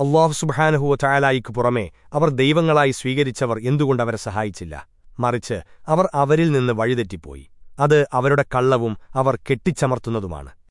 അള്ളാഹു സുബാനഹുവ ചായാലായിക്കു പുറമേ അവർ ദൈവങ്ങളായി സ്വീകരിച്ചവർ എന്തുകൊണ്ടവരെ സഹായിച്ചില്ല? മറിച്ച് അവർ അവരിൽ നിന്ന് വഴിതെറ്റിപ്പോയി. അത് അവരുടെ കള്ളവും അവർ കെട്ടിച്ചമർത്തുന്നതുമാണ്.